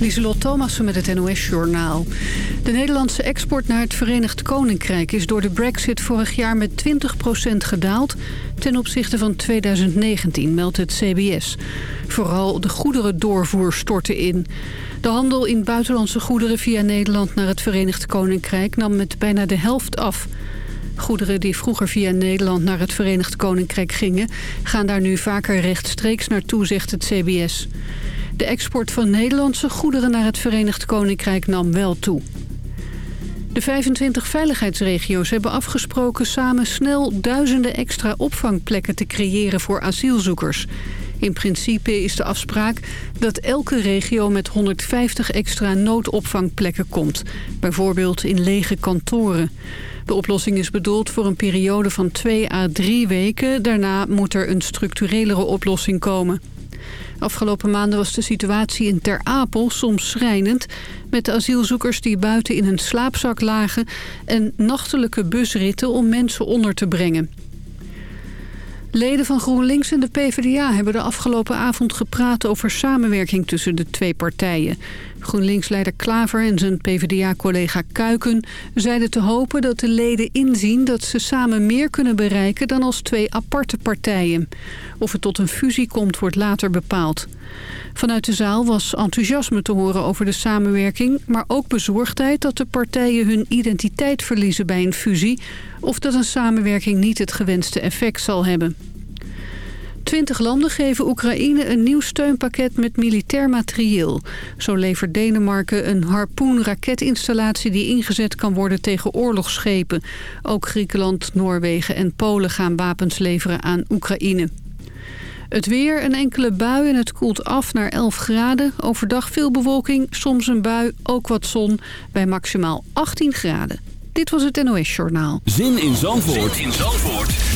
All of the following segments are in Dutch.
Lieselot Thomassen met het NOS-journaal. De Nederlandse export naar het Verenigd Koninkrijk is door de brexit vorig jaar met 20% gedaald ten opzichte van 2019, meldt het CBS. Vooral de goederendoorvoer stortte in. De handel in buitenlandse goederen via Nederland naar het Verenigd Koninkrijk nam met bijna de helft af. Goederen die vroeger via Nederland naar het Verenigd Koninkrijk gingen... gaan daar nu vaker rechtstreeks naartoe, zegt het CBS. De export van Nederlandse goederen naar het Verenigd Koninkrijk nam wel toe. De 25 veiligheidsregio's hebben afgesproken samen snel duizenden extra opvangplekken te creëren voor asielzoekers. In principe is de afspraak dat elke regio met 150 extra noodopvangplekken komt. Bijvoorbeeld in lege kantoren. De oplossing is bedoeld voor een periode van 2 à 3 weken. Daarna moet er een structurelere oplossing komen. Afgelopen maanden was de situatie in Ter Apel soms schrijnend... met asielzoekers die buiten in een slaapzak lagen... en nachtelijke busritten om mensen onder te brengen. Leden van GroenLinks en de PvdA hebben de afgelopen avond gepraat over samenwerking tussen de twee partijen. GroenLinks-leider Klaver en zijn PvdA-collega Kuiken zeiden te hopen dat de leden inzien dat ze samen meer kunnen bereiken dan als twee aparte partijen. Of het tot een fusie komt wordt later bepaald. Vanuit de zaal was enthousiasme te horen over de samenwerking... maar ook bezorgdheid dat de partijen hun identiteit verliezen bij een fusie... of dat een samenwerking niet het gewenste effect zal hebben. Twintig landen geven Oekraïne een nieuw steunpakket met militair materieel. Zo levert Denemarken een harpoen-raketinstallatie die ingezet kan worden tegen oorlogsschepen. Ook Griekenland, Noorwegen en Polen gaan wapens leveren aan Oekraïne. Het weer, een enkele bui en het koelt af naar 11 graden. Overdag veel bewolking, soms een bui, ook wat zon bij maximaal 18 graden. Dit was het NOS Journaal. Zin in Zandvoort, zin in Zandvoort.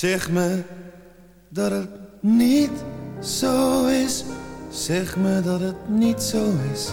Zeg me dat het niet zo is. Zeg me dat het niet zo is.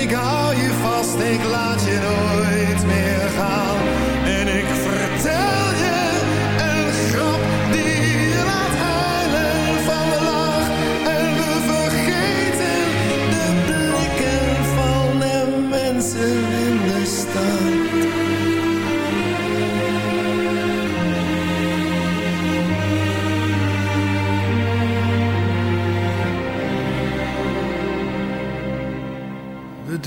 Ik hou je vast, ik laat je nooit meer gaan.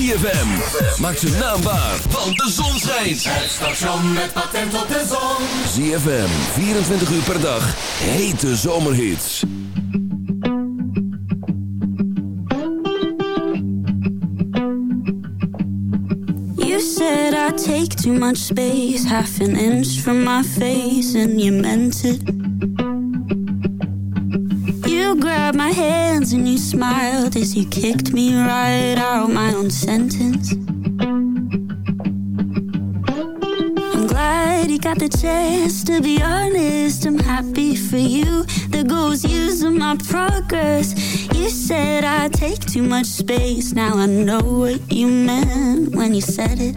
ZFM. Maak ze naambaar, want de zon schijnt. Het station met patent op de zon. ZFM, 24 uur per dag. Hete zomerhits. You said I take too much space. Half an inch from my face and you meant it. grabbed my hands and you smiled as you kicked me right out my own sentence. I'm glad you got the chance to be honest. I'm happy for you. The goals using my progress. You said I take too much space. Now I know what you meant when you said it.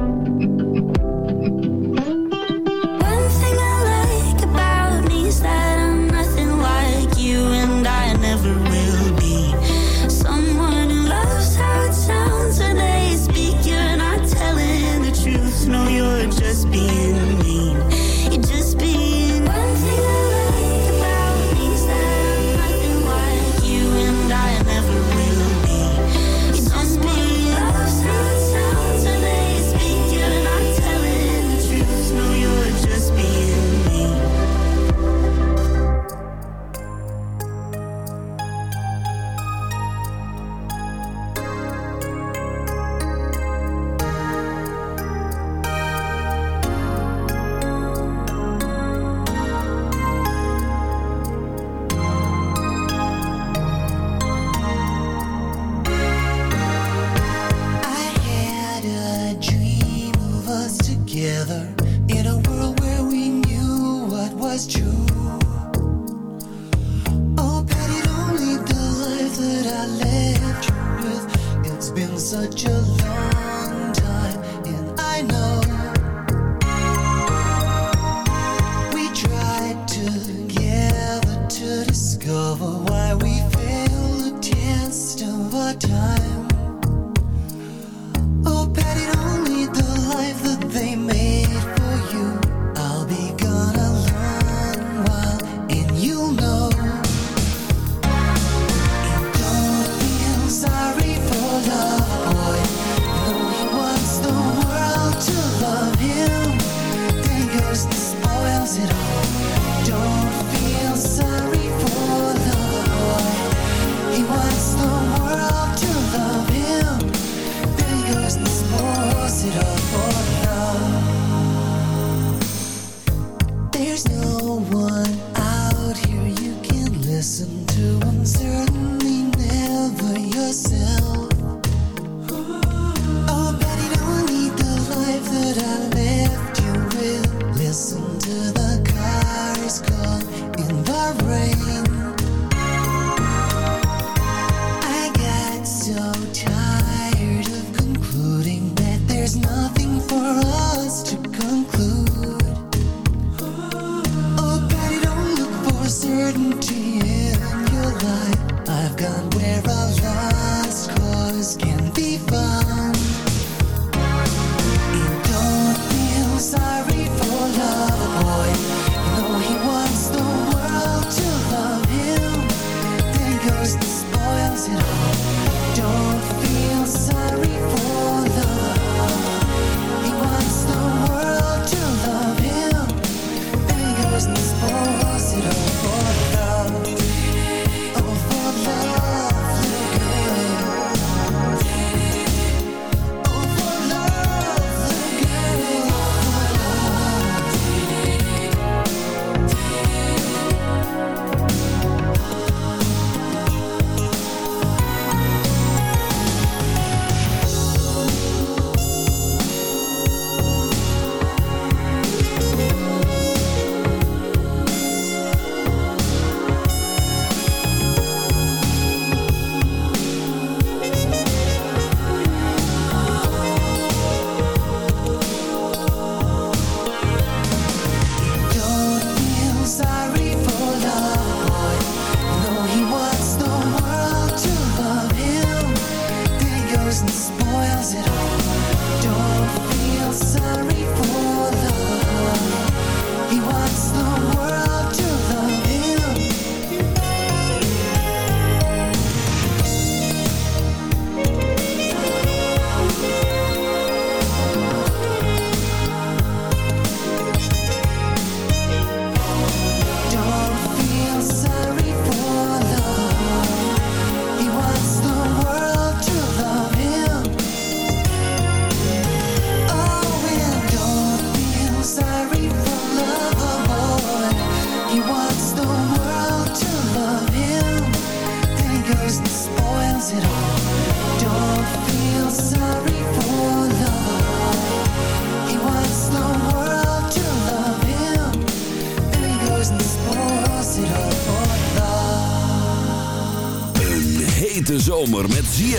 certainty in your life. I've gone where a lost cause can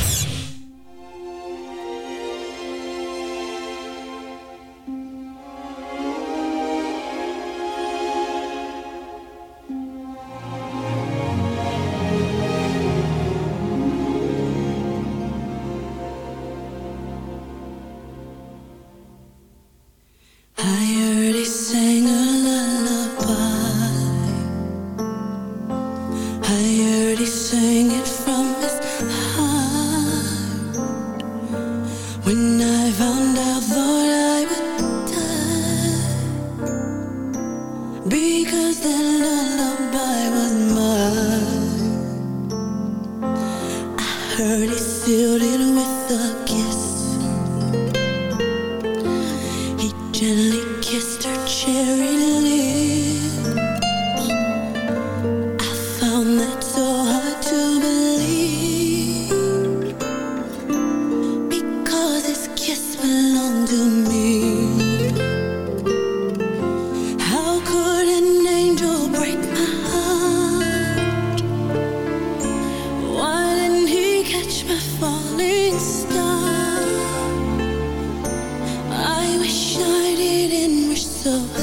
blooms in so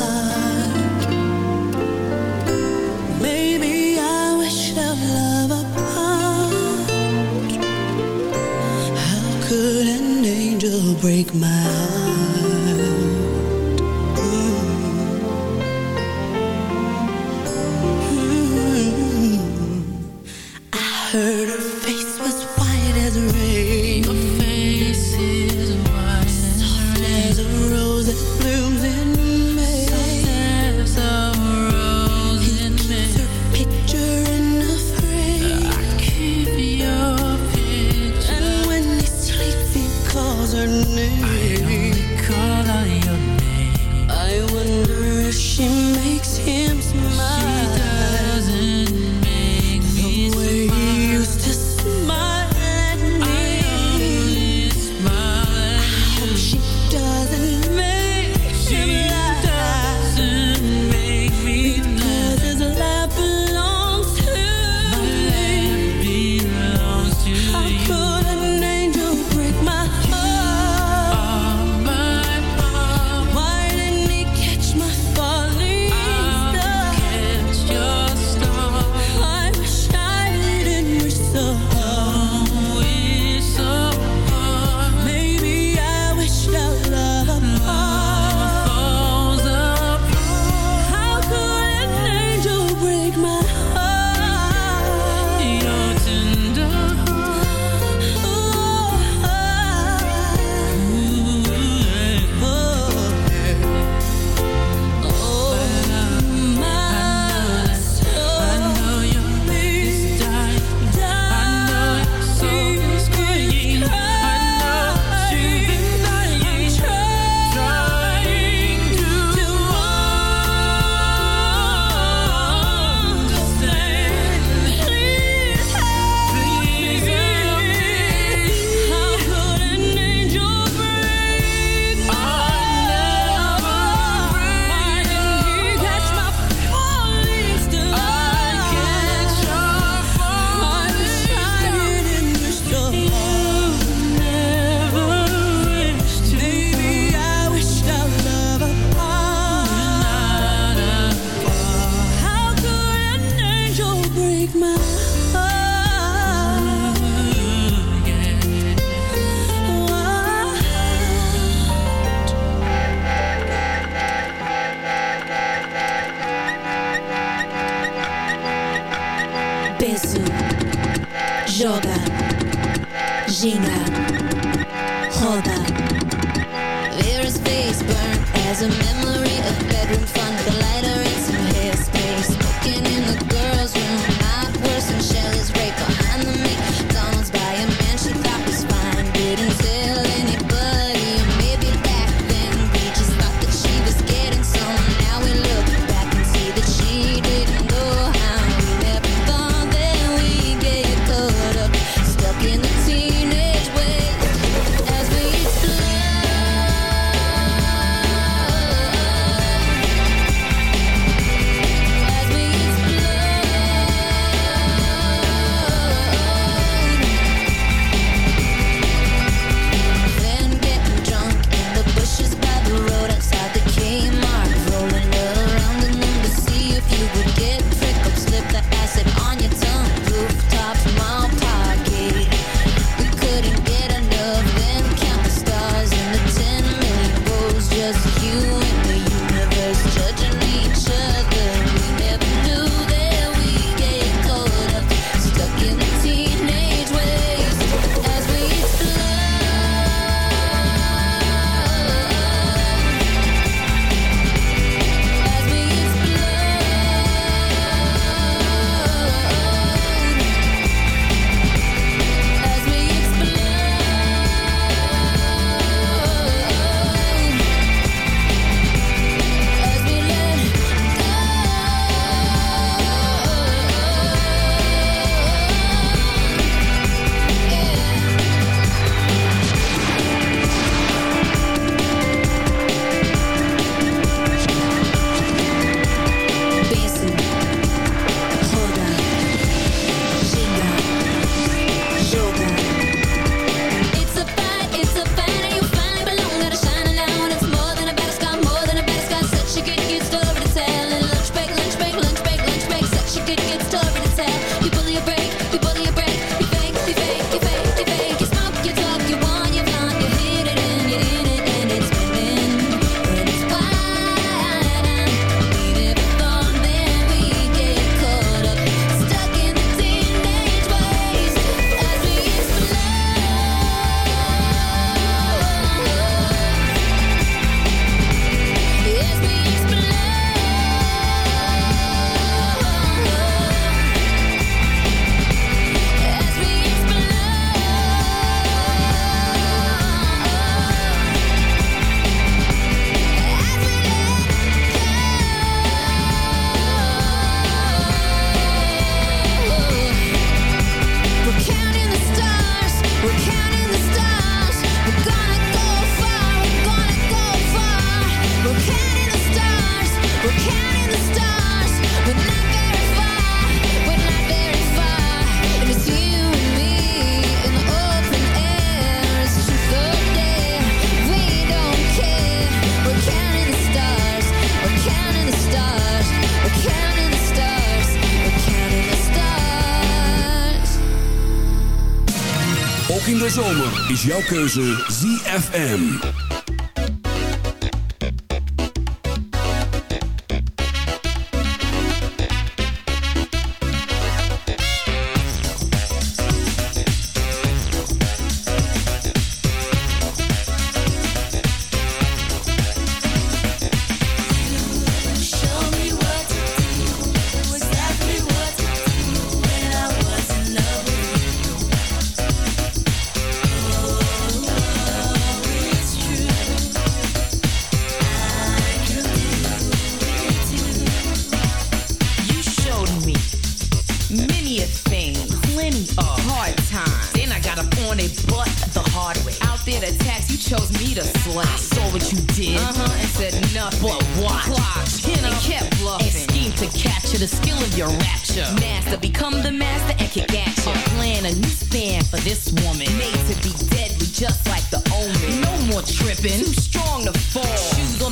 jouw keuze ZFM.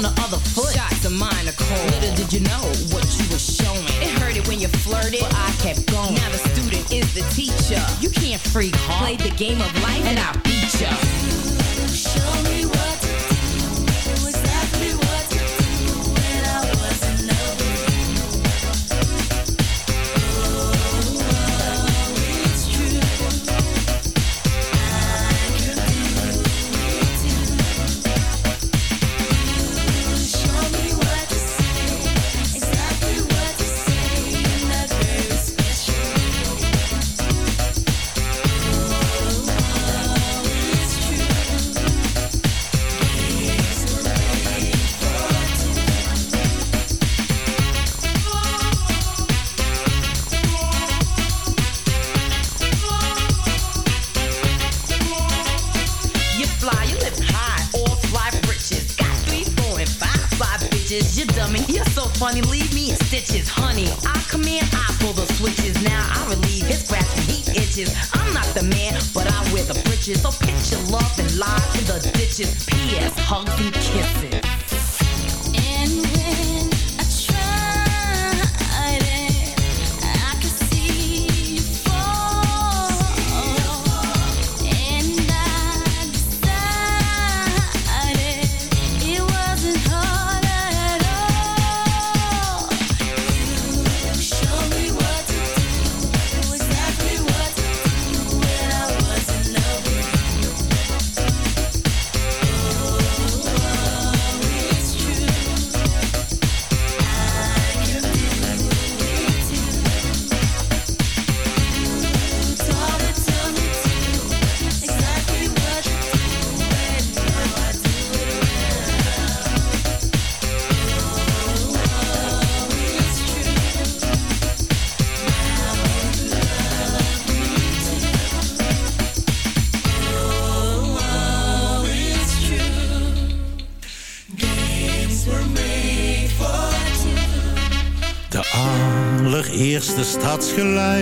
the other foot. Shots of mine are cold. Little did you know what you were showing. It hurted when you flirted, but I kept going. Now the student is the teacher. You can't freak, huh? Played the game of life, and I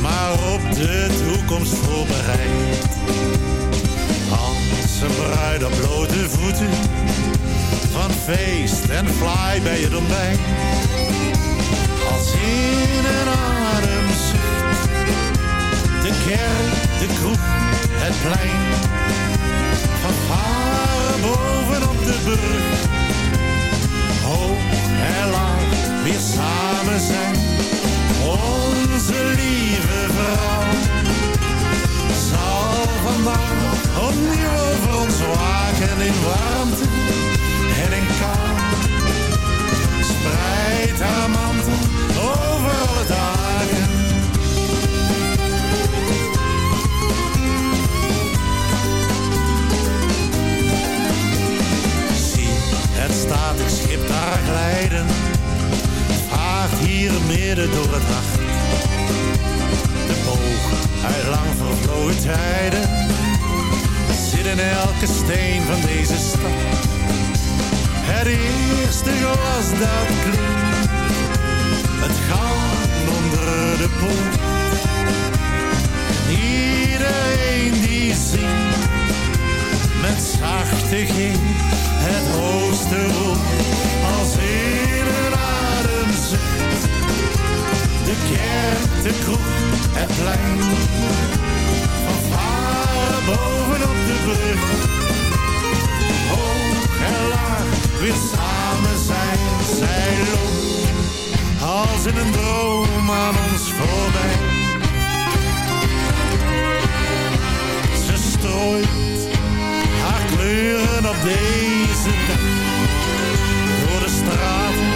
maar op de toekomst voorbereid. Als een bruid op blote voeten, van feest en fly bij het ontbijt. Als in een ademzucht, de kerk, de kroeg, het plein. Van varen bovenop de brug, hoog en laag, weer samen zijn onze lieve vrouw zal vandaag opnieuw over ons waken in warmte en in kou. Spreid haar mantel over alle dagen. Zie het statig schip daar glijden hier midden door het nacht. De boog uit lang vervlogen tijden zit in elke steen van deze stad. Het eerste glas dat klinkt, het gaat onder de poort. Iedereen die zingt, met zachte G, het hoogste roep als in een de kerk, de kroeg, het plein. Van varen bovenop de brug. Hoog en laag, weer samen zijn. Zij loopt als in een droom aan ons voorbij. Ze strooit haar kleuren op deze dag. Door de straat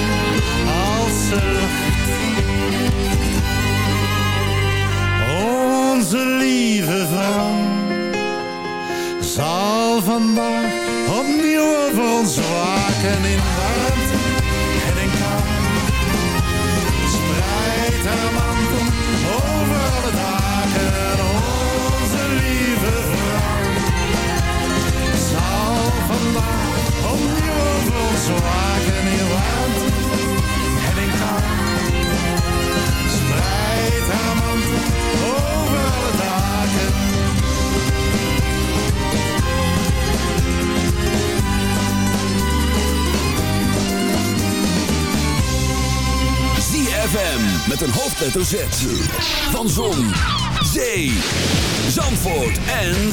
onze lieve vrouw zal vandaag opnieuw over ons waken in warmte en in kou. Spreid haar mantel over alle dagen, onze lieve vrouw zal vandaag opnieuw over ons waken in warmte Spreid haar mantel ZFM met een hoofdletter Z. Van Zon, Zee, Zandvoort en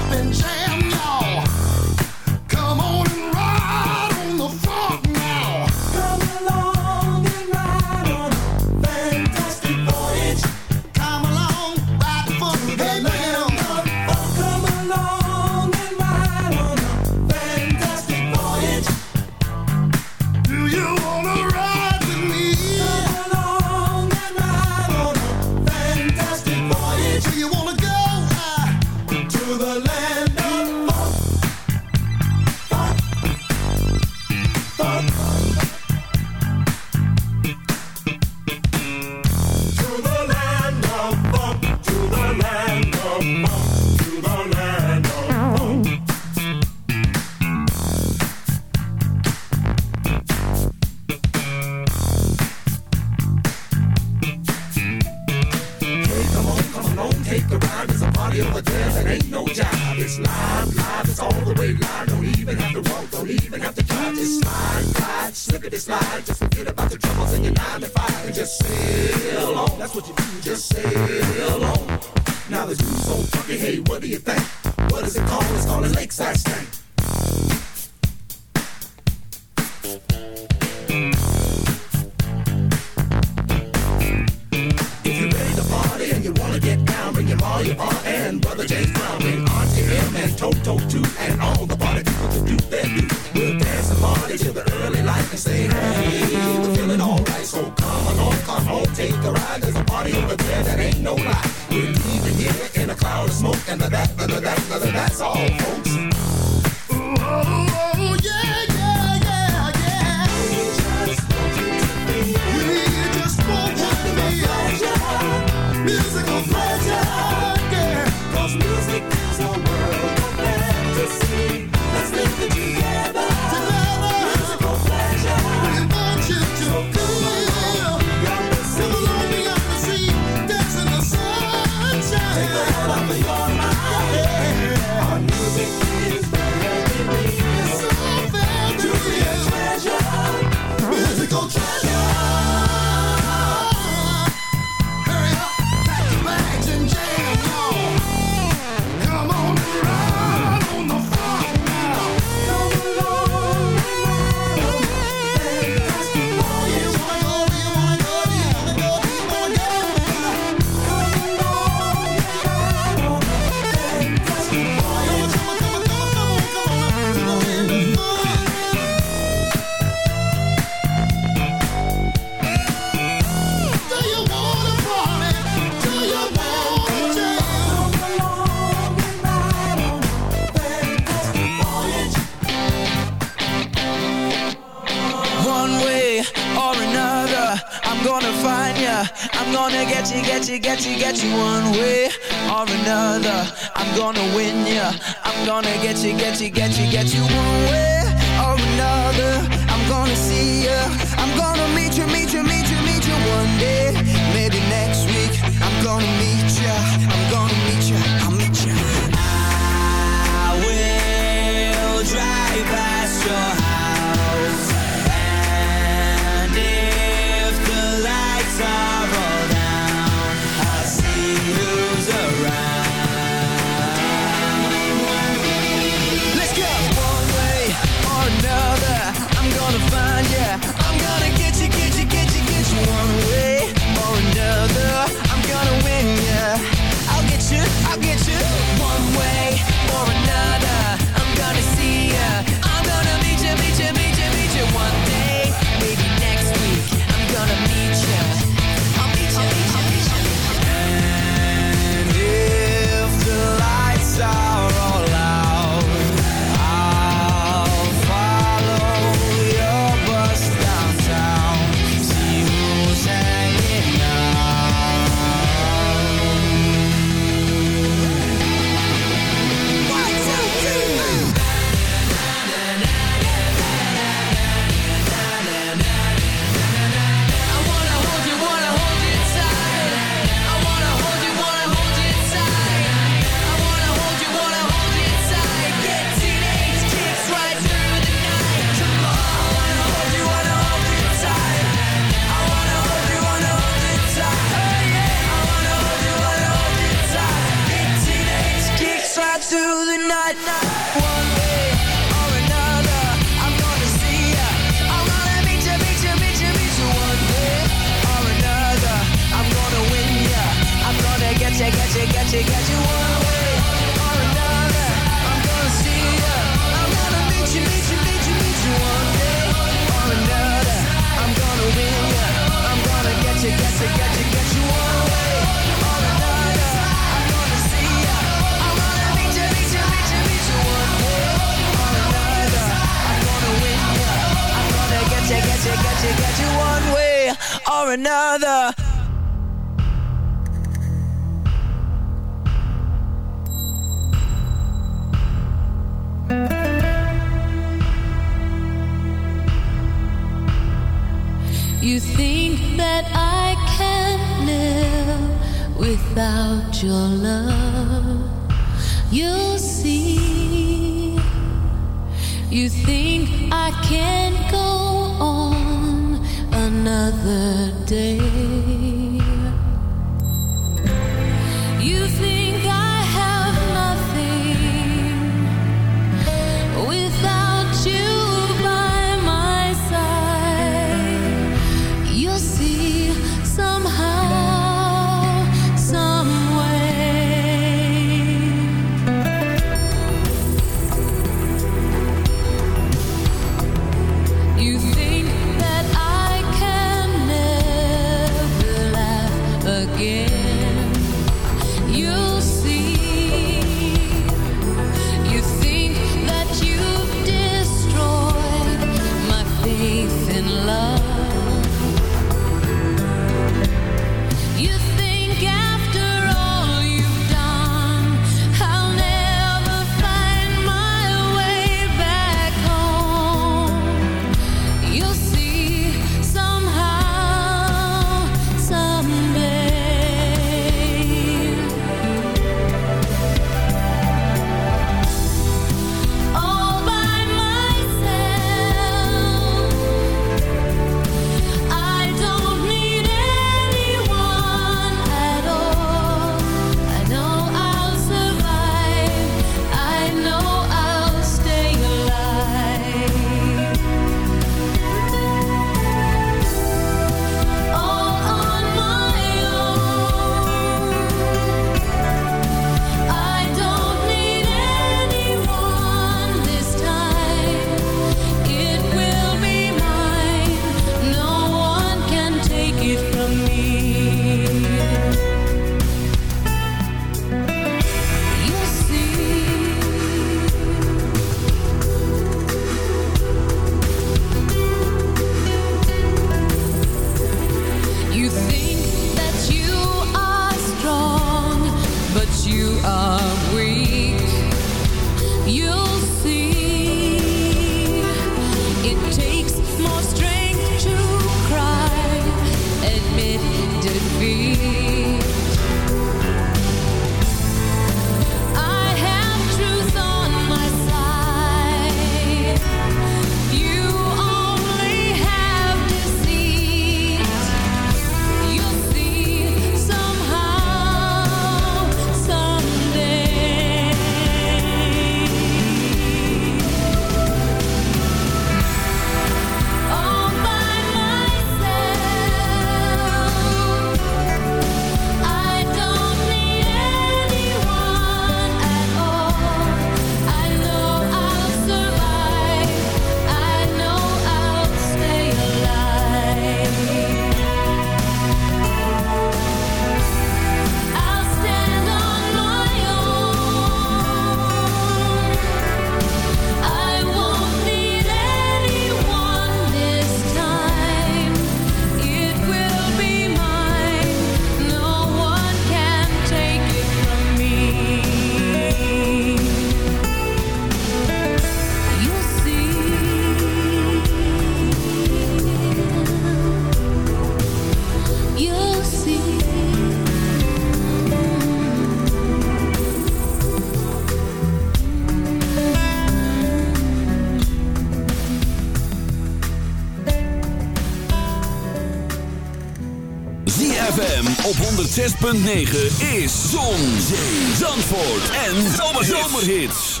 106.9 is Zon, Zee, Zandvoort en Zomerhits.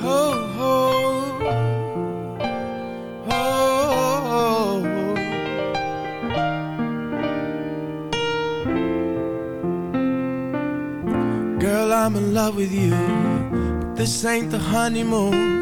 Ho, ho. Ho. Girl, I'm in love with you. But this ain't the honeymoon.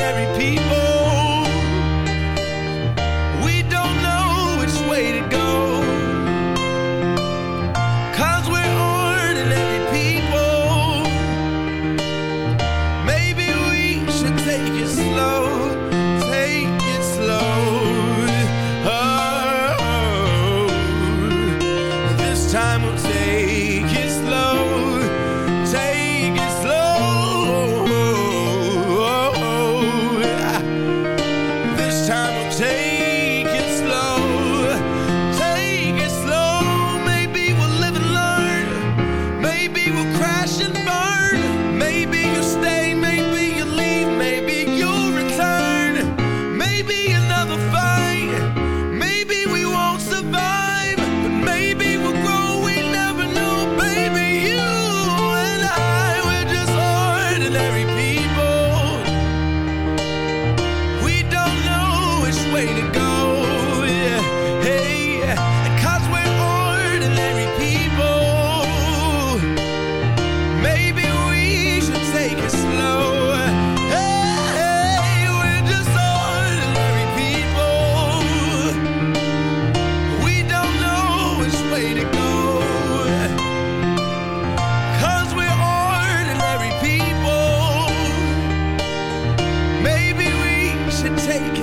ordinary people.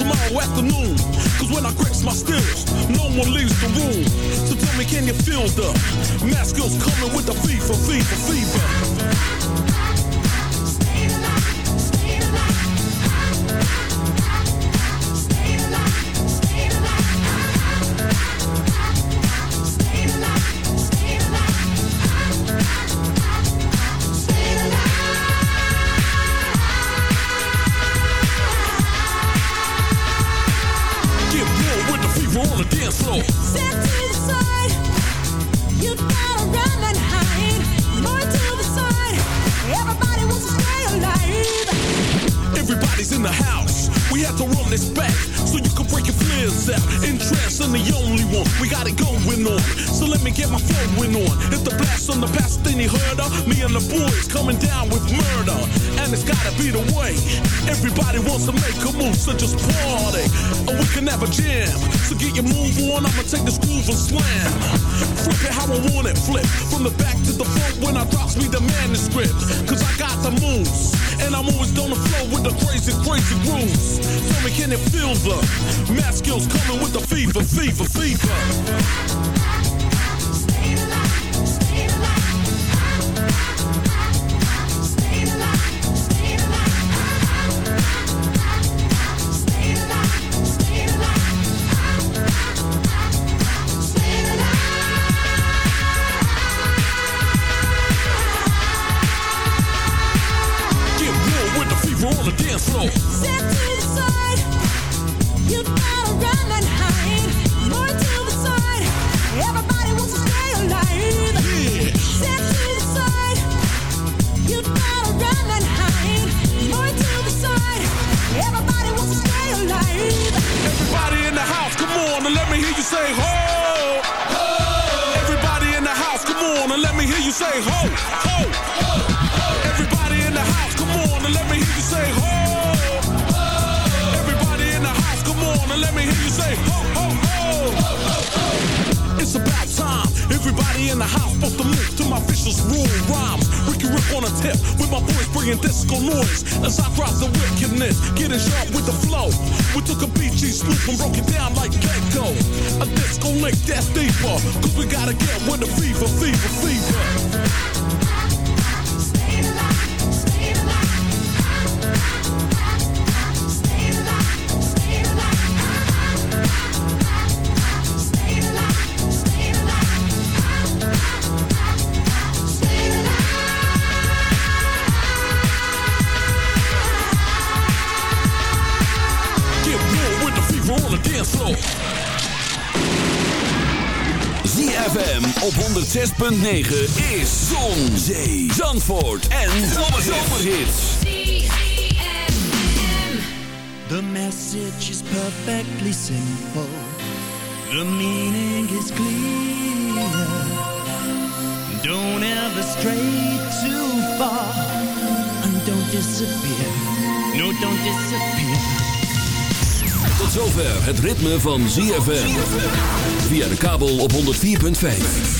tomorrow afternoon. Cause when I grips my stills, no one leaves the room. So tell me, can you feel the mask coming with the fever, fever, fever? House supposed to move to my vicious rule rhymes. Ricky Rip on a tip with my voice bringing disco noise as I drop the wickedness, getting sharp with the flow. We took a BG swoop and broke it down like Gecko. A disco lick that's deeper, cause we gotta get with the fever, fever, fever. 106.9 is Zon, Zee, Zandvoort en Zomerhits. The message is perfectly simple. The meaning is clear. Don't ever stray too far. And don't disappear. No, don't disappear. Tot zover het ritme van ZFM. Via de kabel op 104.5.